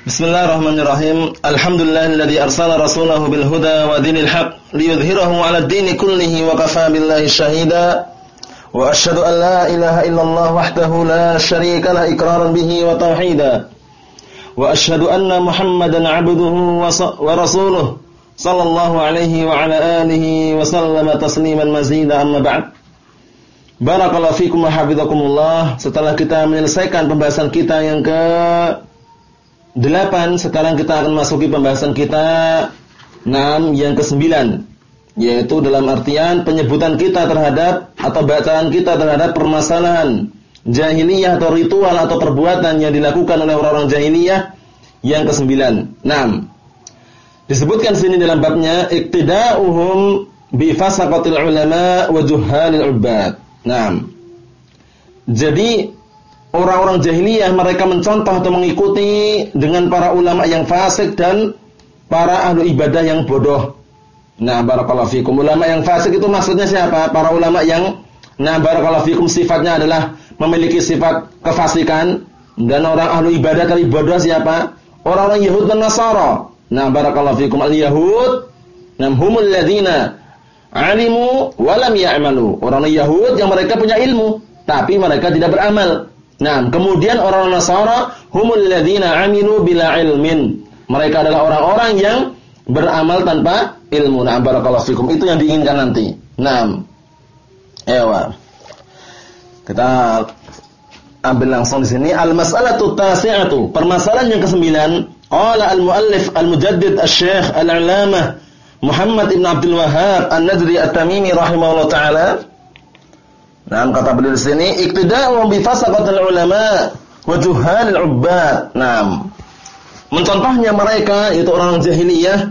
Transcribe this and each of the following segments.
Bismillahirrahmanirrahim. Alhamdulillahilladzi arsala rasulahu bil huda wa dinil haq liyudhhirahu 'ala ad-dini kullihi wa kafaa billahi shahida. Wa asyhadu an la ilaha illallah wahdahu la syarika la iqraran bihi wa tauhida. Wa asyhadu anna Muhammadan 'abduhu wa rasuluhu sallallahu alaihi wa ala alihi wa sallama tasliman mazida amma ba'd. Barakallahu fikum wa hafizakumullah. Setelah kita menyelesaikan pembahasan kita yang ke Delapan, sekarang kita akan masuki pembahasan kita enam yang kesembilan, yaitu dalam artian penyebutan kita terhadap atau bacaan kita terhadap permasalahan jahiliyah atau ritual atau perbuatan yang dilakukan oleh orang-orang jahiliyah yang kesembilan. Enam. Disebutkan sini dalam babnya iktida'uhum bi fasaqatil ulama wa juhalil ubad. Enam. Jadi orang-orang jahiliyah mereka mencontoh atau mengikuti dengan para ulama yang fasik dan para ahlu ibadah yang bodoh. Nah, barakallahu fikum. Ulama yang fasik itu maksudnya siapa? Para ulama yang nah barakallahu fikum sifatnya adalah memiliki sifat kefasikan dan orang ahlu ibadah tadi bodoh siapa? Orang-orang Yahud dan Nasara. Nah, barakallahu fikum al-Yahud nam humul ladzina alimu wa lam ya'malu. Orang Yahud yang mereka punya ilmu tapi mereka tidak beramal. Nah, kemudian orang Nasara humul ladzina aminu bila ilmin. Mereka adalah orang-orang yang beramal tanpa ilmu. Nah, barakallahu fikum. Itu yang diinginkan nanti. Nah. Ewa. Kita ambil langsung di sini al-mas'alatu tasi'atu. Permasalahan yang kesembilan, qala al-muallif al-mujaddid asy-syekh al-'allamah Muhammad ibn Abdul Wahhab An-Nadri At-Tamimi rahimahullah taala Nah, kata beliau di sini, iktida'u bi fasaqatil ulama wa juhalil ubbad. Nah, mencontohnya mereka itu orang jahiliyah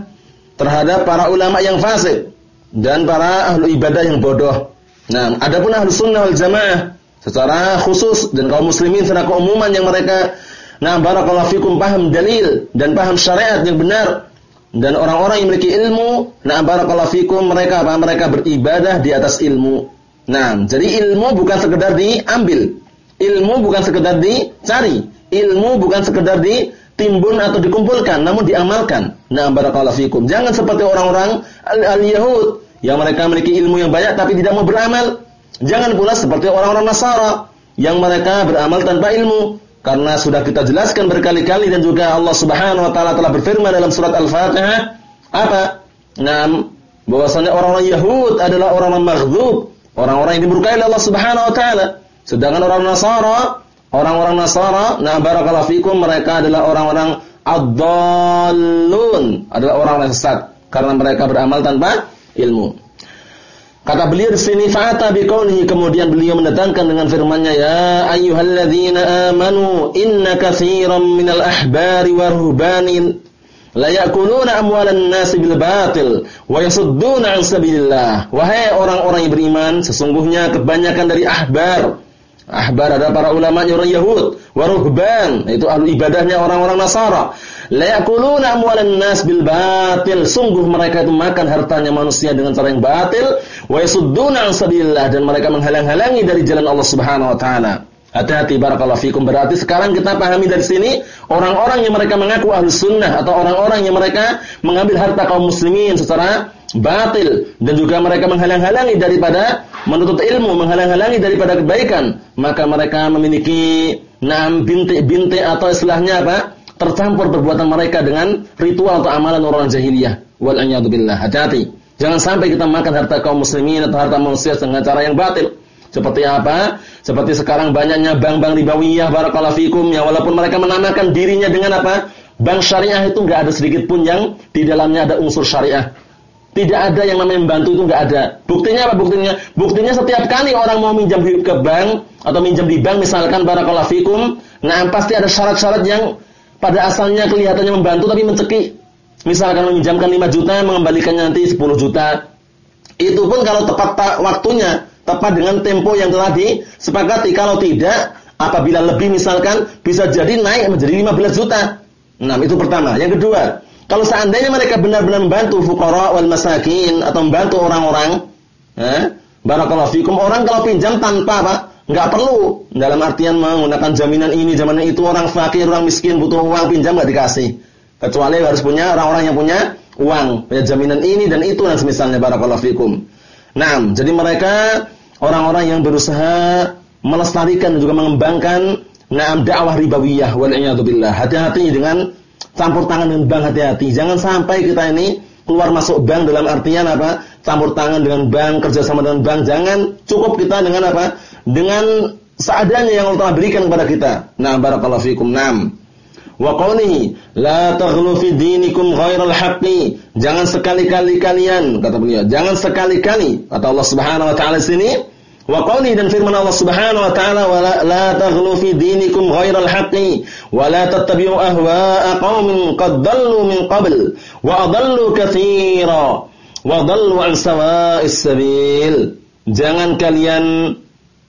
terhadap para ulama yang fasik dan para ahlu ibadah yang bodoh. Nah, adapun ahlu sunnah wal jamaah secara khusus dan kaum muslimin secara keumuman yang mereka nah barakallahu fikum paham dalil dan paham syariat yang benar dan orang-orang yang memiliki ilmu nah barakallahu fikum mereka apa mereka beribadah di atas ilmu Nah, jadi ilmu bukan sekedar diambil. Ilmu bukan sekedar dicari. Ilmu bukan sekedar ditimbun atau dikumpulkan, namun diamalkan. Nah, barakallahu fikum. Jangan seperti orang-orang al-Yahud yang mereka memiliki ilmu yang banyak tapi tidak mau beramal. Jangan pula seperti orang-orang Nasara yang mereka beramal tanpa ilmu. Karena sudah kita jelaskan berkali-kali dan juga Allah Subhanahu wa taala telah berfirman dalam surat Al-Fatihah apa? Nah, bahwasanya orang-orang Yahud adalah orang-orang maghdub Orang-orang yang dimurkai oleh Allah Subhanahu wa taala. Sedangkan orang Nasara, orang-orang Nasara, nah barakallahu fikum mereka adalah orang-orang ad-dallun, adalah orang-orang sesat karena mereka beramal tanpa ilmu. Kata beliau di sini fa'ata biqaulihi kemudian beliau mendatangkan dengan firman-Nya ya ayyuhalladzina amanu inna katsiran minal ahbari waruhbanin la ya'kuluna amwalan nasi bil batil wa yasudduna 'an. Wahai orang-orang yang beriman, sesungguhnya kebanyakan dari ahbar Ahbar adalah para ulama orang Yahud, waruhban, itu ahli ibadahnya orang-orang Nasara. La ya'kuluna amwalan nas bil batil. Sungguh mereka itu makan hartanya manusia dengan cara yang batil, wa yasudduna 'an sabilillah dan mereka menghalang-halangi dari jalan Allah Subhanahu wa taala. Hati-hati barakallahu fikum. Berarti sekarang kita pahami dari sini orang-orang yang mereka mengaku ahli sunnah atau orang-orang yang mereka mengambil harta kaum muslimin secara batil dan juga mereka menghalang-halangi daripada menuntut ilmu, menghalang-halangi daripada kebaikan, maka mereka memiliki enam bintik-bintik atau istilahnya apa? tercampur perbuatan mereka dengan ritual atau amalan orang jahiliyah. Wal billah. Hati-hati. Jangan sampai kita makan harta kaum muslimin atau harta manusia dengan cara yang batil. Seperti apa? Seperti sekarang banyaknya bank-bank ribawiyah barakallahu fikum ya walaupun mereka menamakan dirinya dengan apa? Bank syariah itu enggak ada sedikit pun yang di dalamnya ada unsur syariah. Tidak ada yang namanya membantu itu enggak ada. Buktinya apa buktinya? Buktinya setiap kali orang mau minjam ke bank atau minjam di bank misalkan barakallahu fikum, nah pasti ada syarat-syarat yang pada asalnya kelihatannya membantu tapi mencekik. Misalkan meminjamkan 5 juta mengembalikannya nanti 10 juta. Itu pun kalau tepat waktunya tepat dengan tempo yang telah disepakati. Kalau tidak, apabila lebih misalkan bisa jadi naik menjadi 15 juta. Nah, itu pertama. Yang kedua, kalau seandainya mereka benar-benar membantu fuqara wal masakin atau membantu orang-orang, eh, barakallahu fikum, orang kalau pinjam tanpa apa? Enggak perlu dalam artian menggunakan jaminan ini, jaminan itu orang fakir, orang miskin butuh uang pinjam enggak dikasih. Kecuali harus punya orang-orang yang punya uang, punya jaminan ini dan itu dan semisalnya barakallahu fikum. Nah, jadi mereka orang-orang yang berusaha melestarikan dan juga mengembangkan Naam dakwah ribawiyah wal billah. Hati-hati dengan campur tangan dengan bank hati-hati. Jangan sampai kita ini keluar masuk bank dalam artian apa? Campur tangan dengan bank, kerjasama dengan bank. Jangan cukup kita dengan apa? Dengan seadanya yang Allah berikan kepada kita. Nah, barakallahu fikum. Naam. Wa qawlihi la taghlu fi dinikum ghairal haqqi. Jangan sekali-kali kalian kata beliau, jangan sekali-kali kata Allah Subhanahu wa taala sini Wa qawli dan firman Allah Subhanahu wa taala wala la taghlu fi dinikum ghairal haqqi wa la tattabi'u ahwa'a qaumin qad dallu min qabl wa adallu katsira wa dallu an sawa'is sabil. Jangan kalian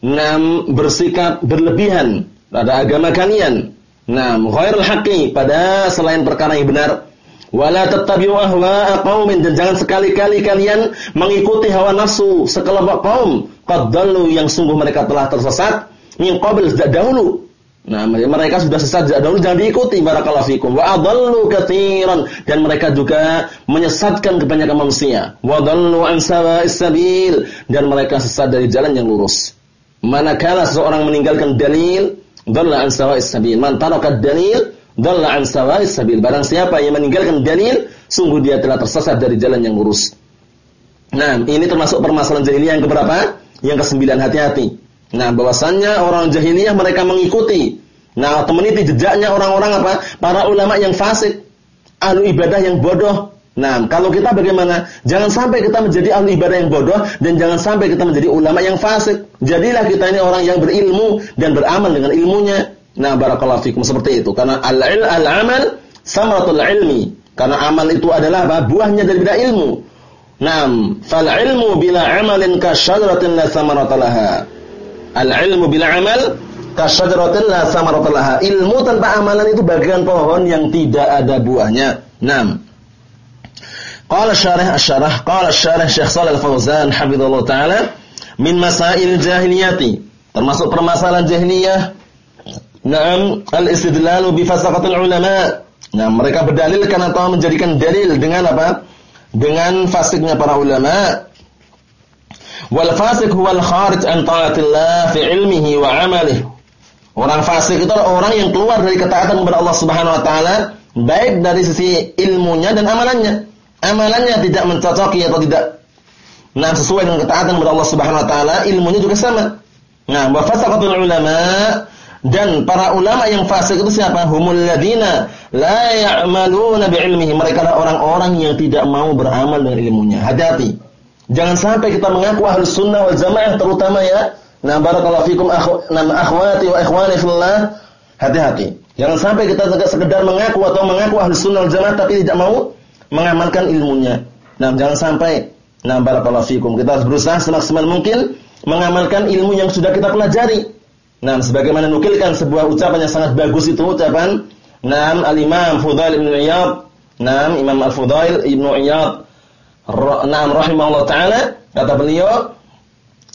nam bersikap berlebihan pada agama kalian. Nam ghairul haqqi pada selain perkara yang benar Wala tattabi'u ahwa'a qaumin dan jangan sekali-kali kalian mengikuti hawa nafsu sekelompok kaum qad yang sungguh mereka telah tersesat min qabl sejak dahulu. Nah, mereka sudah sesat sejak dahulu jangan diikuti barakallahu fikum. Wa adallu katsiran dan mereka juga menyesatkan kebanyakan manusia. Wa dallu an sawa'is sabil dan mereka sesat dari jalan yang lurus. Manakala seseorang meninggalkan dalil, dalla an sawa'is sabil. Man taraka dalil Dalla an sabil. Barang siapa yang meninggalkan dalil, sungguh dia telah tersesat dari jalan yang lurus. Nah, ini termasuk permasalahan jahiliyah yang keberapa? Yang kesembilan hati-hati. Nah, bahwasannya orang jahiliyah mereka mengikuti. Nah, atau meniti jejaknya orang-orang apa? Para ulama yang fasik, ahlu ibadah yang bodoh. Nah, kalau kita bagaimana? Jangan sampai kita menjadi ahli ibadah yang bodoh dan jangan sampai kita menjadi ulama yang fasik. Jadilah kita ini orang yang berilmu dan beramal dengan ilmunya. Nah, barakallahu fikum seperti itu. Karena al-il al-amal samaratul ilmi. Karena amal itu adalah apa? buahnya dari bidang ilmu. Naam, fal ilmu bila amalin ka syajaratin la samarata laha. Al ilmu bila amal ka syajaratin la samarata laha. Ilmu tanpa amalan itu bagian pohon yang tidak ada buahnya. Naam. Qala syarih asy-syarah, qala syarih Syekh Shalal Al-Fauzan hafizallahu taala min masail jahiliyati. Termasuk permasalahan jahiliyah Naam al-istidlalu bi fasaqatil ulama. Nah, mereka berdalilkan atau menjadikan dalil dengan apa? Dengan fasiknya para ulama. Wal fasik huwal kharij an taatillah fi ilmihi wa amalihi. Orang fasik itu adalah orang yang keluar dari ketaatan kepada Allah Subhanahu wa taala, baik dari sisi ilmunya dan amalannya. Amalannya tidak mencocoki atau tidak nah sesuai dengan ketaatan kepada Allah Subhanahu wa taala, ilmunya juga sama. Nah, wa fasaqatul ulama dan para ulama yang fasik itu siapa? Humul ladina la ya'maluna bi'ilmihi. Mereka adalah orang-orang yang tidak mau beramal dengan ilmunya. Hati-hati. Jangan sampai kita mengaku ahlus sunnah wal jamaah terutama ya. Nah, barakallahu fikum akhu, nama akhwati wa ikhwani fillah. Hati-hati. Jangan sampai kita sekedar mengaku atau mengaku ahlus sunnah wal jamaah tapi tidak mau mengamalkan ilmunya. Nah, jangan sampai. Nah, barakallahu fikum. Kita harus berusaha semaksimal mungkin mengamalkan ilmu yang sudah kita pelajari. Nah, sebagaimana nukilkan sebuah ucapan yang sangat bagus itu ucapan Naam al-Imam Fudail Ibn Iyad, Naam Imam Al-Fudail Ibn Iyad, Naam rahimahullah taala. Kata beliau,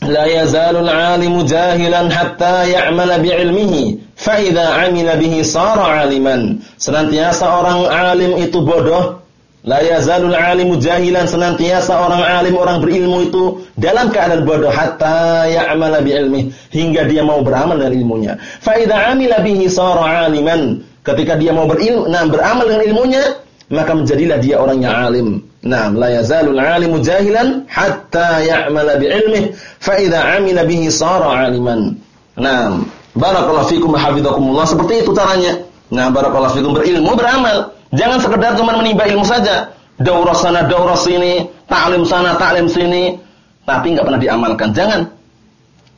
"La yazalu al-'alimu jahilan hatta ya'mala bi'ilmihi, fa idza 'amila bihi sara 'aliman." Senantiasa orang alim itu bodoh La yazalul alimu jahilan senantiasa orang alim orang berilmu itu dalam keadaan bodoh hatta ya'mala bi ilmi hingga dia mau beramal dengan ilmunya. Fa idza amila bihi sara aliman. Ketika dia mau berilmu, nah beramal dengan ilmunya, maka menjadilah dia orang yang alim. Nah, la yazalul alimu jahilan hatta ya'mala bi ilmi fa idza amila bihi sara aliman. Nah, barakallahu fikum hafizakumullah seperti itu caranya. Nah, barakallahu fikum berilmu beramal. Jangan sekedar cuma menimba ilmu saja. Daurah sana, daurah sini, taklim sana, taklim sini, tapi nggak pernah diamalkan. Jangan.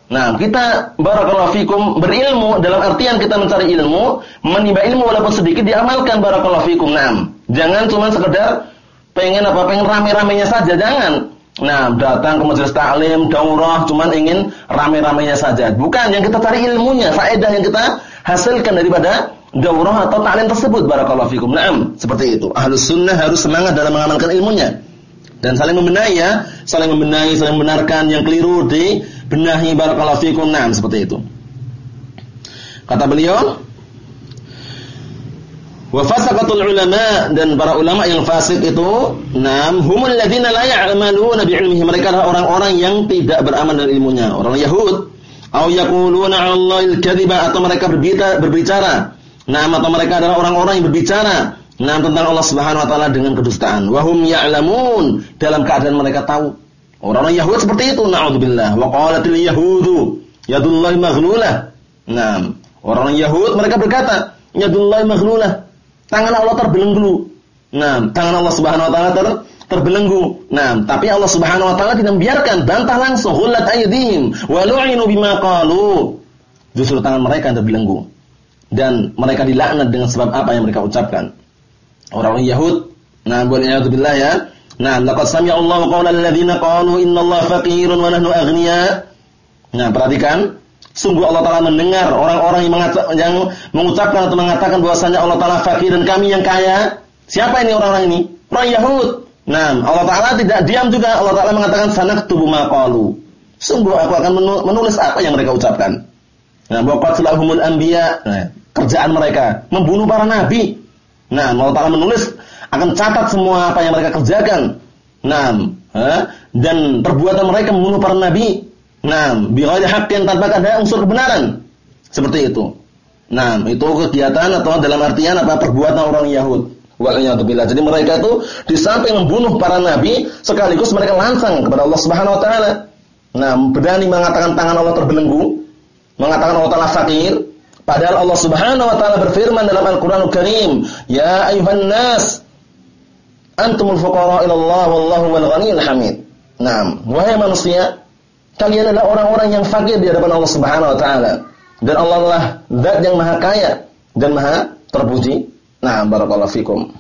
Nah, kita barakallahu fikum berilmu dalam artian kita mencari ilmu, menimba ilmu walaupun sedikit diamalkan barakallahu fikum. Nah, jangan cuma sekedar pengen apa pengen rame-ramenya saja, jangan. Nah, datang ke majelis taklim, daurah cuman ingin rame-ramenya saja. Bukan, yang kita cari ilmunya, faedah yang kita hasilkan daripada daurah atau ta'lim tersebut barakallahu fikum. Naam, seperti itu. Ahlus sunnah harus semangat dalam mengamalkan ilmunya. Dan saling membenahi ya, saling membenahi, saling membenarkan yang keliru di benahi barakallahu fikum. Naam, seperti itu. Kata beliau, Wa fasaqatul ulama dan para ulama yang fasik itu, nam humul ladzina la ya'maluna bi'ilmihi. Mereka adalah orang-orang yang tidak beramal dengan ilmunya. Orang Yahud, au yaquluna 'ala Allahil kadhiba atau mereka berbicara, berbicara. Nam atau mereka adalah orang-orang yang berbicara nam tentang Allah Subhanahu wa taala dengan kedustaan. Wa hum ya'lamun dalam keadaan mereka tahu. Orang-orang Yahud seperti itu, naudzubillah. Wa qalatil yahudu yadullahi maghlulah. Nam, orang-orang Yahud mereka berkata, yadullahi maghlulah Tangan Allah terbelenggu. Nah, tangan Allah Subhanahu wa taala ter, terbelenggu. Nah, tapi Allah Subhanahu wa taala tidak membiarkan, bantah langsung hullat aydihim wa lu'inu bima qalu. Justru tangan mereka yang terbelenggu. Dan mereka dilaknat dengan sebab apa yang mereka ucapkan. Orang-orang Yahud, nah boleh billah ya. Nah, laqad sami'a Allahu qawla alladziina qalu innallaha faqirun wa nahnu aghnia. Nah, perhatikan Sungguh Allah Ta'ala mendengar orang-orang yang, yang mengucapkan atau mengatakan bahwasanya Allah Ta'ala fakir dan kami yang kaya. Siapa ini orang-orang ini? Orang Yahud. Nah, Allah Ta'ala tidak diam juga. Allah Ta'ala mengatakan sanaktubu maqalu. Sungguh aku akan menulis apa yang mereka ucapkan. Nah, waqat lahumul anbiya. Nah, kerjaan mereka membunuh para nabi. Nah, Allah Ta'ala menulis akan catat semua apa yang mereka kerjakan. Nah, dan perbuatan mereka membunuh para nabi. Nah, bighairi haqqin tanpa ada unsur kebenaran. Seperti itu. Nah, itu kegiatan atau dalam artian apa perbuatan orang Yahud. Waliyadzubillah. Jadi mereka itu di samping membunuh para nabi, sekaligus mereka lancang kepada Allah Subhanahu wa taala. Nah, berani mengatakan tangan Allah terbelenggu, mengatakan Allah taala fakir, padahal Allah Subhanahu wa taala berfirman dalam Al-Qur'anul Karim, "Ya ayuhan nas, antumul fuqara ila Allah wallahu wal ghaniyul hamid." Nah, wahai manusia, Kalian adalah orang-orang yang fakir di hadapan Allah Subhanahu wa taala. Dan Allah lah zat yang maha kaya dan maha terpuji. Nah, barakallahu fikum.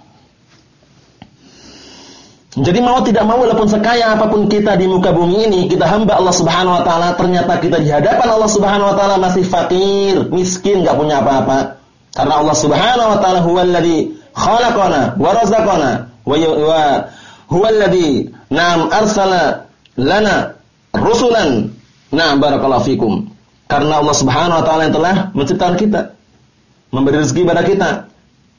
Jadi mau tidak mau walaupun sekaya apa pun kita di muka bumi ini, kita hamba Allah Subhanahu wa taala, ternyata kita di hadapan Allah Subhanahu wa taala masih fakir, miskin, enggak punya apa-apa. Karena Allah Subhanahu wa taala huwallazi khalaqana wa razaqana wa huwallazi nam arsala lana rusulan. Nah, barakallahu fikum. Karena Allah Subhanahu wa taala yang telah menciptakan kita. Memberi rezeki kepada kita.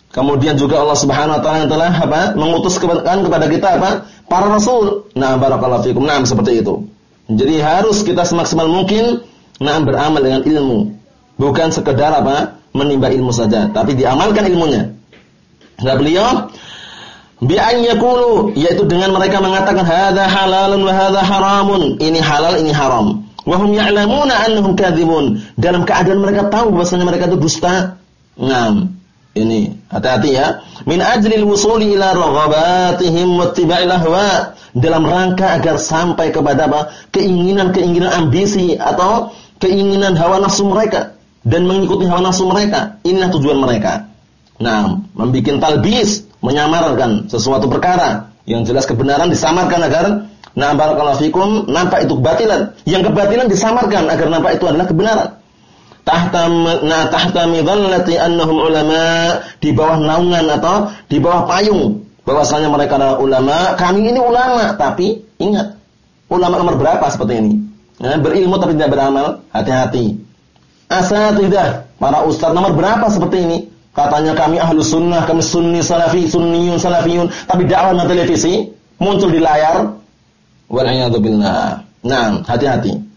Kemudian juga Allah Subhanahu wa taala yang telah apa? mengutus kepada kita apa? para rasul. Nah, barakallahu fikum. Nah, seperti itu. Jadi harus kita semaksimal mungkin nah beramal dengan ilmu. Bukan sekedar apa? menimba ilmu saja, tapi diamalkan ilmunya. Nah, beliau Bi'an yakulu yaitu dengan mereka mengatakan hadza halalun wa hadza haramun. Ini halal, ini haram. Wa hum ya'lamuna annahum kadzibun. Dalam keadaan mereka tahu bahwasanya mereka itu dusta. Ngam. Ini hati-hati ya. Min ajlil wusuli ila raghabatihim wattiba'il ahwa. Dalam rangka agar sampai kepada apa? Keinginan-keinginan ambisi atau keinginan hawa nafsu mereka dan mengikuti hawa nafsu mereka. Inilah tujuan mereka. Nah, membuat talbis menyamarkan sesuatu perkara yang jelas kebenaran disamarkan agar nah barakallahu fikum nampak itu kebatilan. Yang kebatilan disamarkan agar nampak itu adalah kebenaran. Tahta na tahta midallati annahum ulama di bawah naungan atau di bawah payung bahwasanya mereka adalah ulama. Kami ini ulama, tapi ingat ulama nomor berapa seperti ini? Ya, berilmu tapi tidak beramal, hati-hati. Asatidah, para ustaz nomor berapa seperti ini? Katanya kami ahlu sunnah, kami sunni salafi, sunniyun salafiyun. Tapi dakwah televisi muncul di layar. Wal'iyadzubillah. Nah, hati-hati.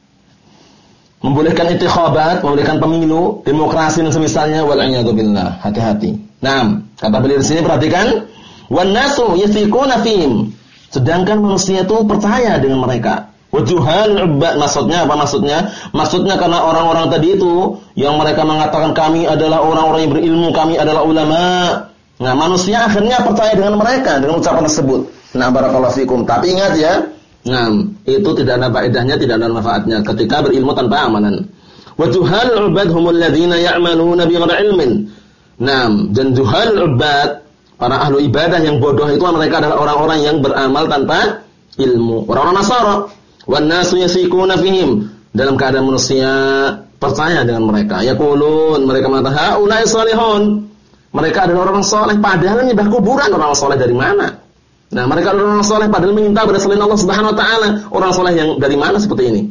Membolehkan intikhabat, membolehkan pemilu, demokrasi dan semisalnya. Wal'iyadzubillah. Hati-hati. Nah, kata beliau di sini perhatikan. Wan nasu yathiquna fihim. Sedangkan manusia itu percaya dengan mereka. Wujuhal ubad maksudnya apa maksudnya? Maksudnya karena orang-orang tadi itu yang mereka mengatakan kami adalah orang-orang yang berilmu, kami adalah ulama. Nah, manusia akhirnya percaya dengan mereka dengan ucapan tersebut. Nah, barakallahu fikum. Tapi ingat ya, nah, itu tidak ada faedahnya, tidak ada manfaatnya ketika berilmu tanpa amalan. Wujuhal ubad humul ladzina ya'maluna bighairi ilmin. Nah, dan juhal ubad para ahlu ibadah yang bodoh itu mereka adalah orang-orang yang beramal tanpa ilmu. Orang-orang Nasara Wan nasu yasikuna fihim dalam keadaan manusia percaya dengan mereka. Yaqulun mereka mengatakan haula'i salihun. Mereka adalah orang soleh padahal nyembah kuburan orang soleh dari mana? Nah, mereka adalah orang soleh padahal meminta kepada selain Allah Subhanahu wa taala. Orang soleh yang dari mana seperti ini?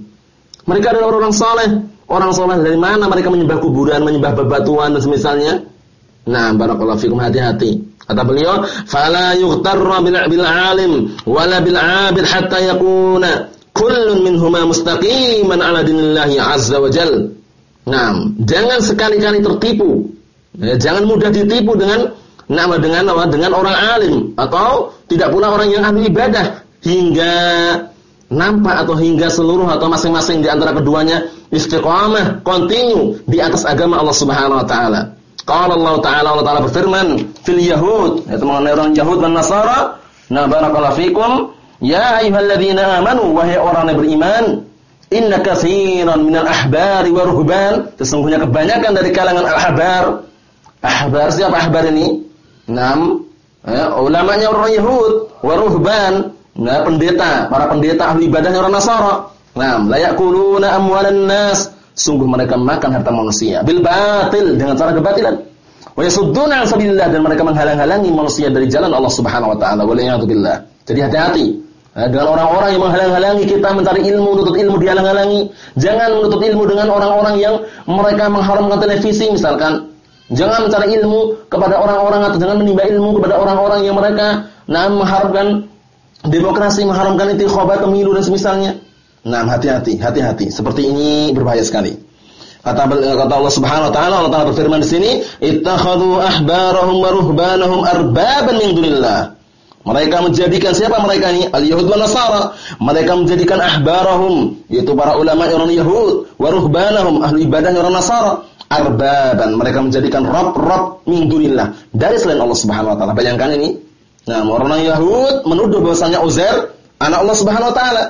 Mereka adalah orang soleh. Orang soleh dari mana mereka menyembah kuburan, menyembah bebatuan dan semisalnya? Nah, barakallahu fikum hati-hati. Kata beliau, "Fala yughtarra bil, bil alim wala bil 'abid hatta yakuna kullun minhuma mustaqiman 'ala dinillahi 'azza wa jal." Nah, jangan sekali-kali tertipu. Ya, jangan mudah ditipu dengan nama dengan apa? Dengan orang alim atau tidak pula orang yang ahli ibadah hingga nampak atau hingga seluruh atau masing-masing di antara keduanya istiqamah, continue di atas agama Allah Subhanahu wa taala. Qala Allah taala Allah taala berfirman fil yahud yaitu mengenai orang Yahud dan Nasara, "Na barakallahu fikum, ya ayyuhalladzina amanu wahai orang yang beriman, inna katsiran minal ahbari wa ruhban, sesungguhnya kebanyakan dari kalangan al-ahbar. Ahbar siapa ahbar ini? Enam ya, ulamanya orang Yahud, wa ruhban, nah pendeta, para pendeta ahli ibadahnya orang Nasara. Nah, la yaquluna amwalan nas sungguh mereka makan harta manusia bil batil dengan cara kebatilan. Wa yasudduna an sabilillah dan mereka menghalang-halangi manusia dari jalan Allah Subhanahu wa taala. billah. Jadi hati-hati nah, dengan orang-orang yang menghalang-halangi kita mencari ilmu, menuntut ilmu dihalang-halangi. Jangan menuntut ilmu dengan orang-orang yang mereka mengharamkan televisi misalkan. Jangan mencari ilmu kepada orang-orang atau jangan menimba ilmu kepada orang-orang yang mereka nah mengharamkan demokrasi, mengharamkan intikhabat pemilu dan semisalnya. Nah, hati-hati, hati-hati. Seperti ini berbahaya sekali. Kata kata Allah Subhanahu wa taala, Allah Taala berfirman di sini, "Ittakhadhu ahbarahum wa ruhbanahum arbaban min dunillah." Mereka menjadikan siapa mereka ini? Al-Yahud wa Nasara. Mereka menjadikan ahbarahum, yaitu para ulama orang Yahud, wa ruhbanahum, ahli ibadah orang Nasara, arbaban. Mereka menjadikan rob-rob min dunillah, dari selain Allah Subhanahu wa taala. Bayangkan ini. Nah, orang Yahud menuduh bahwasanya Uzair anak Allah Subhanahu wa taala.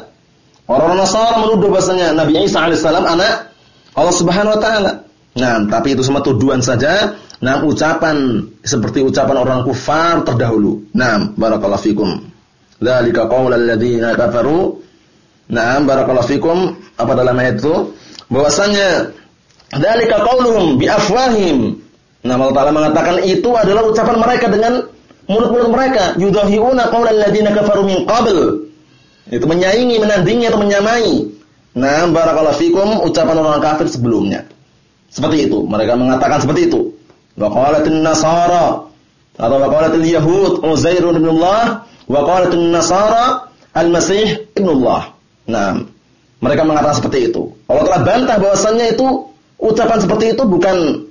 Orang-orang Nasara menuduh bahasanya Nabi Isa alaihissalam anak Allah Subhanahu wa taala. Nah, tapi itu semua tuduhan saja. Nah, ucapan seperti ucapan orang kufar terdahulu. Nah, barakallahu fikum. Dzalika qaulal ladzina kafaru. Nah, barakallahu fikum. Apa dalam ayat itu? Bahwasanya dzalika qauluhum bi afwahim. Nah, Allah Taala mengatakan itu adalah ucapan mereka dengan mulut-mulut mereka. Yudahiuna qaulal ladzina kafaru min qabl. Itu menyaingi, menandingi atau menyamai. Nah, barakallahu fikum ucapan orang kafir sebelumnya. Seperti itu, mereka mengatakan seperti itu. Wa qalatin nasara atau wa qalatil yahud Uzair ibn Allah wa qalatin nasara al-Masih ibn Allah. Nah, mereka mengatakan seperti itu. Allah telah bantah bahwasannya itu ucapan seperti itu bukan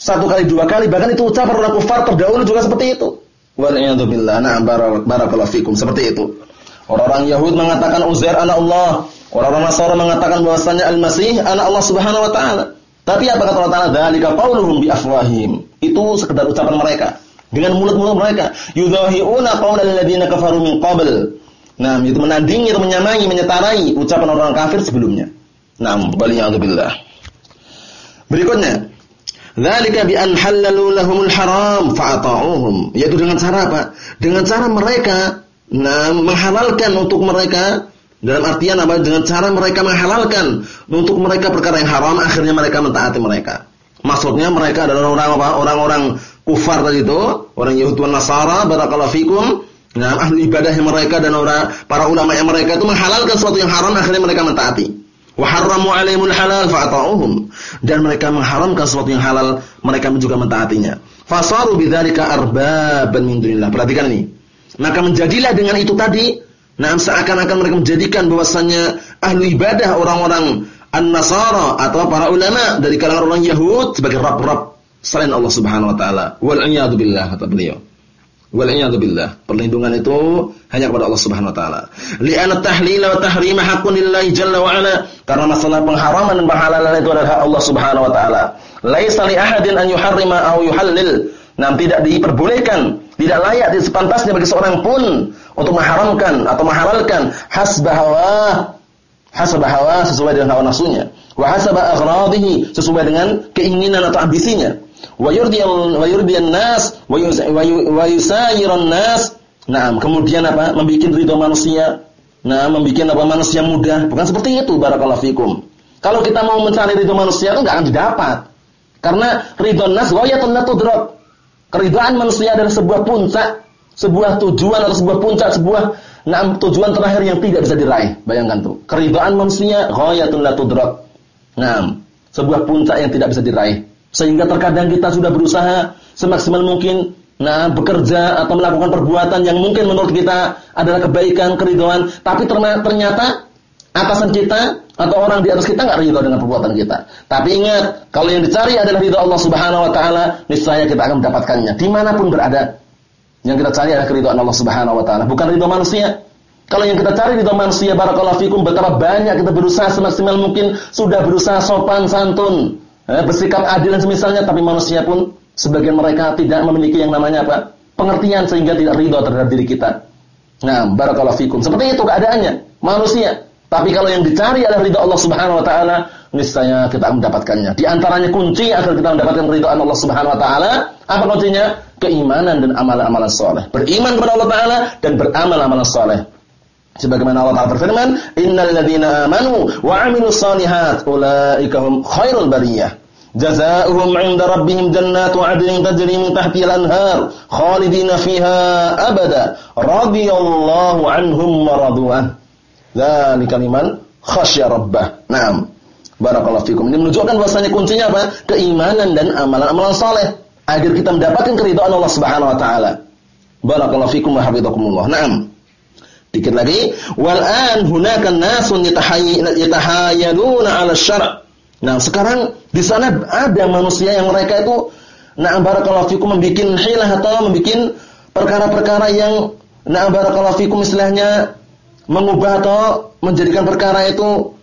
satu kali dua kali, bahkan itu ucapan orang kafir terdahulu juga seperti itu. Wal billah. Nah, barakallahu fikum seperti itu. Orang-orang Yahud mengatakan Uzair anak Allah. Orang-orang Nasara mengatakan bahwasanya Al-Masih anak Allah Subhanahu wa taala. Tapi apa kata Allah Taala? Dzalika qauluhum bi afwahim. Itu sekedar ucapan mereka dengan mulut-mulut mereka. Yudahiuna qaulal ladzina kafaru min qabl. Nah, itu menandingi menyamai, menyetarai ucapan orang kafir sebelumnya. Nah, billah. Berikutnya, Dzalika bi an halalu lahumul haram fa'ata'uhum. Yaitu dengan cara apa? Dengan cara mereka nah menghalalkan untuk mereka dalam artian apa? Dengan cara mereka menghalalkan untuk mereka perkara yang haram akhirnya mereka mentaati mereka. Maksudnya mereka adalah orang apa? Orang-orang kufar tadi itu orang Yahudi dan Nasara barakallahu fikum. Nah ahli ibadah mereka dan orang para ulama yang mereka itu menghalalkan sesuatu yang haram akhirnya mereka mentaati wa harramu alaihimul halal fa'ata'uhum dan mereka mengharamkan sesuatu yang halal mereka juga mentaatinya fasaru bidzalika arbaban min dunillah perhatikan ini maka menjadilah dengan itu tadi, nah seakan-akan mereka menjadikan bahwasannya ahlu ibadah orang-orang an-nasara atau para ulama dari kalangan orang Yahud sebagai rab-rab selain Allah Subhanahu wa taala. Wal iyadu billah kata beliau. Wal iyadu billah. Perlindungan itu hanya kepada Allah Subhanahu wa taala. Li'anna tahlil wa tahrim haqqun lillahi jalla wa ala. Karena masalah pengharaman dan penghalalan itu adalah hak Allah Subhanahu wa taala. Laisa li ahadin an yuharrima aw yuhallil. Nam tidak diperbolehkan tidak layak di sepantasnya bagi seorang pun untuk mengharamkan atau menghalalkan hasbah hawa hasbah hawa sesuai dengan hawa nafsunya wa hasaba aghradihi sesuai dengan keinginan atau ambisinya wa yurdiyan wa nas wa yusayiran nas nah kemudian apa? Membikin ridho manusia. Nah membikin apa? Manusia mudah. Bukan seperti itu barakallahu fikum. Kalau kita mau mencari ridho manusia itu enggak akan didapat. Karena ridho nas ghayatun la tudrak. Keridhaan manusia adalah sebuah puncak sebuah tujuan atau sebuah puncak, sebuah nah, tujuan terakhir yang tidak bisa diraih. Bayangkan tuh, keridhaan manusia ghayatul la tudrak. Nah, sebuah puncak yang tidak bisa diraih. Sehingga terkadang kita sudah berusaha semaksimal mungkin nah bekerja atau melakukan perbuatan yang mungkin menurut kita adalah kebaikan, keridhaan, tapi ternyata atasan kita atau orang di atas kita nggak ridho dengan perbuatan kita. Tapi ingat, kalau yang dicari adalah ridho Allah Subhanahu wa taala, niscaya kita akan mendapatkannya di mana pun berada. Yang kita cari adalah keridhaan Allah Subhanahu wa taala, bukan ridho manusia. Kalau yang kita cari ridho manusia, barakallahu fikum, betapa banyak kita berusaha semaksimal mungkin sudah berusaha sopan santun, eh, bersikap adil dan semisalnya, tapi manusia pun sebagian mereka tidak memiliki yang namanya apa? pengertian sehingga tidak ridho terhadap diri kita. Nah, barakallahu fikum. Seperti itu keadaannya manusia. Tapi kalau yang dicari adalah ridha Allah Subhanahu wa taala, niscaya kita mendapatkannya. Di antaranya kunci agar kita mendapatkan ridha Allah Subhanahu wa taala, apa kuncinya? Keimanan dan amalan-amalan soleh. Beriman kepada Allah taala dan beramal-amalan soleh. Sebagaimana Allah Taala berfirman, "Innal ladzina amanu wa 'amilus shalihat ulaika hum khairul bariyah." Jazaohum 'inda rabbihim jannatu 'adnin tajri min tahtiha al-anhar khalidina fiha abada radiyallahu 'anhum wa radu'an. Dzalika liman khasya rabbah. Naam. Barakallahu fikum. Ini menunjukkan bahwasanya kuncinya apa? Keimanan dan amalan-amalan saleh agar kita mendapatkan keridhaan Allah Subhanahu wa taala. Barakallahu fikum wa hafizakumullah. Naam. Dikit lagi, wal an hunaka nasun yatahayaluna 'ala syara'. Nah, sekarang di sana ada manusia yang mereka itu nah barakallahu fikum membikin hilah atau membikin perkara-perkara yang nah barakallahu fikum istilahnya mengubah atau menjadikan perkara itu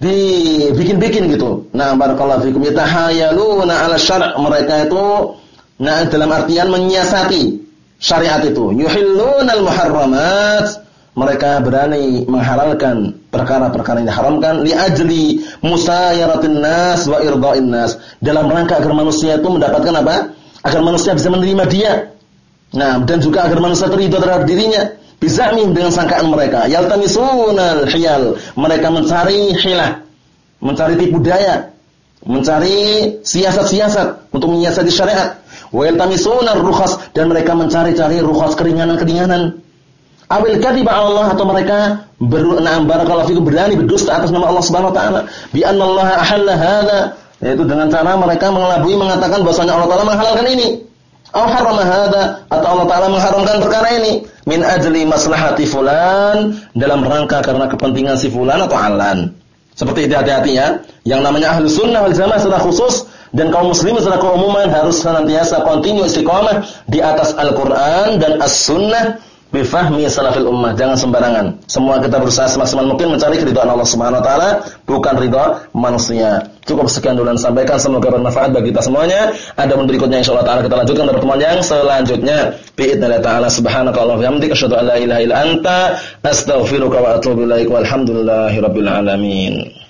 dibikin-bikin gitu. Nah, barakallahu fikum yatahayaluna 'ala syara' mereka itu nah dalam artian menyiasati syariat itu. Yuhillunal muharramat mereka berani menghalalkan perkara-perkara yang diharamkan li ajli musayaratin nas wa irda'in nas dalam rangka agar manusia itu mendapatkan apa? Agar manusia bisa menerima dia. Nah, dan juga agar manusia terhidupkan terhadap dirinya. Bizamim dengan sangkaan mereka. Yaltamisunal hiyal. Mereka mencari hilah. Mencari tipu daya. Mencari siasat-siasat untuk menyiasati syariat. Wa yaltamisunal rukhas. Dan mereka mencari-cari rukhas keringanan-keringanan. Awil kadiba Allah atau mereka bernam barakallahu fikum berani berdusta atas nama Allah Subhanahu wa taala bi anna Allah ahalla hadza yaitu dengan cara mereka mengelabui mengatakan bahwasanya Allah taala menghalalkan ini atau harama hadza atau Allah taala mengharamkan perkara ini min ajli maslahati fulan dalam rangka karena kepentingan si fulan atau alan. Seperti itu hati-hati ya. Yang namanya ahlu sunnah wal jamaah secara khusus dan kaum muslimin secara keumuman harus senantiasa kontinu istiqamah di atas Al-Qur'an dan As-Sunnah bifahmi salafil ummah. Jangan sembarangan. Semua kita berusaha semaksimal mungkin mencari keridhaan Allah Subhanahu wa taala, bukan ridha manusia. Cukup sekian dulu yang sampaikan semoga bermanfaat bagi kita semuanya. Ada berikutnya insyaallah taala kita lanjutkan pada pertemuan yang selanjutnya. Biidznillah taala subhanaka wa bihamdika asyhadu an la ilaha illa anta astaghfiruka wa atubu ilaik. Walhamdulillahirabbil alamin.